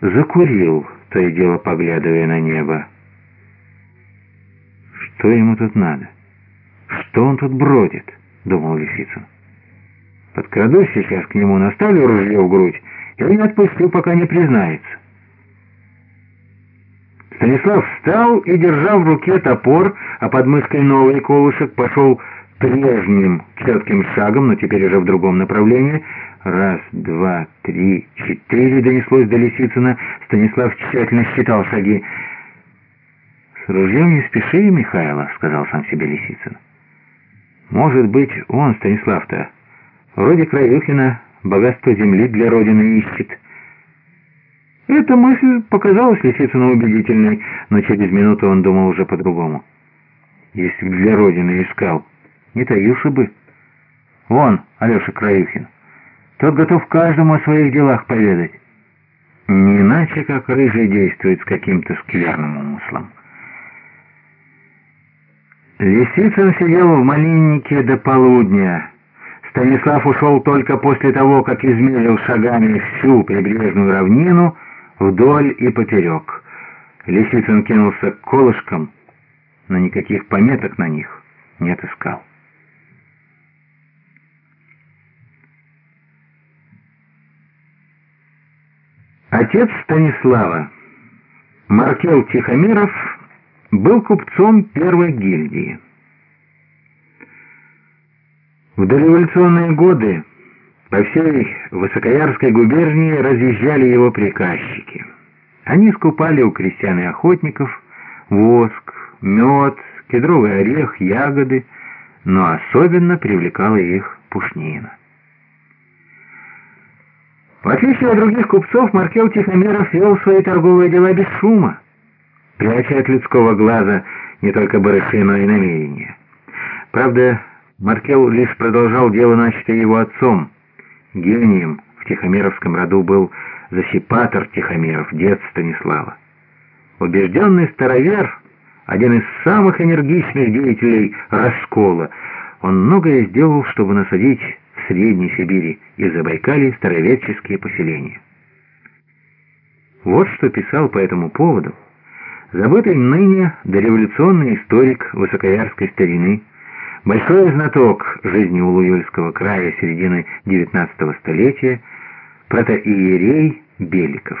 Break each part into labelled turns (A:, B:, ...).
A: закурил, то и дело поглядывая на небо. Что ему тут надо? Что он тут бродит? Думал Лисицын. Подкрадусь сейчас к нему, наставлю ружье в грудь и не отпущу, пока не признается. Станислав встал и, держа в руке топор, а под мышкой новый колышек, пошел прежним четким шагом, но теперь уже в другом направлении. Раз, два, три, четыре донеслось до Лисицына. Станислав тщательно считал шаги. «С ружьем не спеши, Михайло», — сказал сам себе Лисицын. «Может быть, он, Станислав-то, вроде Краюхина, богатство земли для Родины ищет». Эта мысль показалась Лисицыну убедительной, но через минуту он думал уже по-другому. Если бы для Родины искал, не таился бы. Вон, Алеша Краюхин. Тот готов каждому о своих делах поведать. Не иначе, как рыжий действует с каким-то скверным умыслом. Лисицын сидел в малиннике до полудня. Станислав ушел только после того, как измерил шагами всю прибрежную равнину вдоль и поперек. Лисицын кинулся к колышкам, но никаких пометок на них не отыскал. Отец Станислава, Маркел Тихомиров, был купцом первой гильдии. В дореволюционные годы по всей Высокоярской губернии разъезжали его приказчики. Они скупали у крестьян и охотников воск, мед, кедровый орех, ягоды, но особенно привлекала их пушнина. В отличие от других купцов, Маркел Тихомиров вел свои торговые дела без шума, пряча от людского глаза не только барыши, но и намерения. Правда, Маркел лишь продолжал дело, начатое его отцом. Гением в Тихомировском роду был Засипатор Тихомиров, дед Станислава. Убежденный старовер, один из самых энергичных деятелей раскола, он многое сделал, чтобы насадить Средней Сибири и Забайкалье староверческие поселения. Вот что писал по этому поводу забытый ныне дореволюционный историк высокоярской старины, большой знаток жизни Улуюльского края середины XIX столетия, протоиерей Беликов.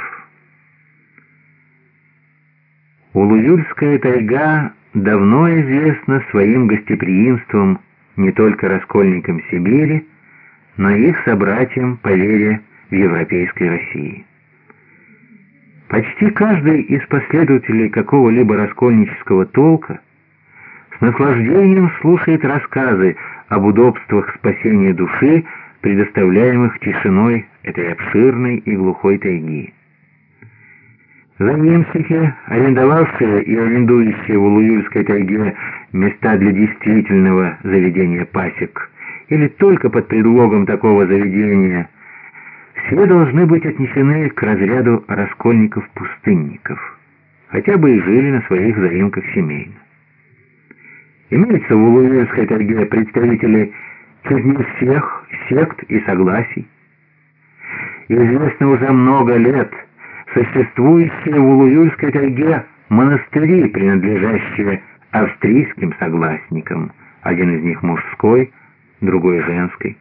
A: Улуюльская тайга давно известна своим гостеприимством не только раскольникам Сибири, но и их собратьям по вере в европейской России. Почти каждый из последователей какого-либо раскольнического толка с наслаждением слушает рассказы об удобствах спасения души, предоставляемых тишиной этой обширной и глухой тайги. Заемщики, арендовавшие и арендующие в Улуюльской тайге места для действительного заведения пасек, или только под предлогом такого заведения, все должны быть отнесены к разряду раскольников-пустынников, хотя бы и жили на своих заимках семейно. Имеются в Улуюльской тайге представители чуть не всех сект и согласий. Известно уже много лет существующие в Улуюльской тайге монастыри, принадлежащие австрийским согласникам, один из них мужской – другой женской.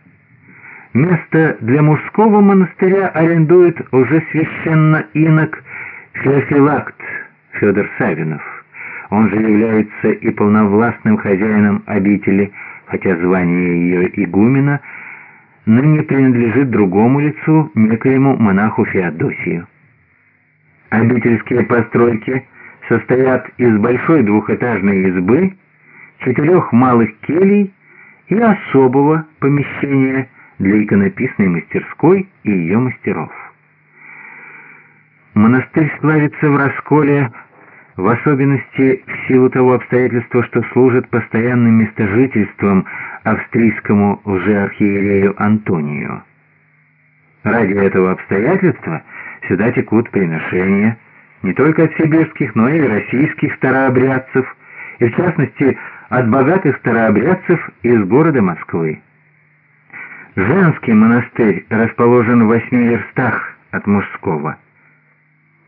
A: Место для мужского монастыря арендует уже священно инок Феофилакт Федор Савинов. Он же является и полновластным хозяином обители, хотя звание ее игумена ныне принадлежит другому лицу, некоему монаху Феодосию. Обительские постройки состоят из большой двухэтажной избы, четырех малых келей и особого помещения для иконописной мастерской и ее мастеров. Монастырь славится в расколе, в особенности в силу того обстоятельства, что служит постоянным местожительством австрийскому лжеархиерею Антонию. Ради этого обстоятельства сюда текут приношения не только от сибирских, но и российских старообрядцев, и в частности от богатых старообрядцев из города Москвы. Женский монастырь расположен в восьми верстах от мужского –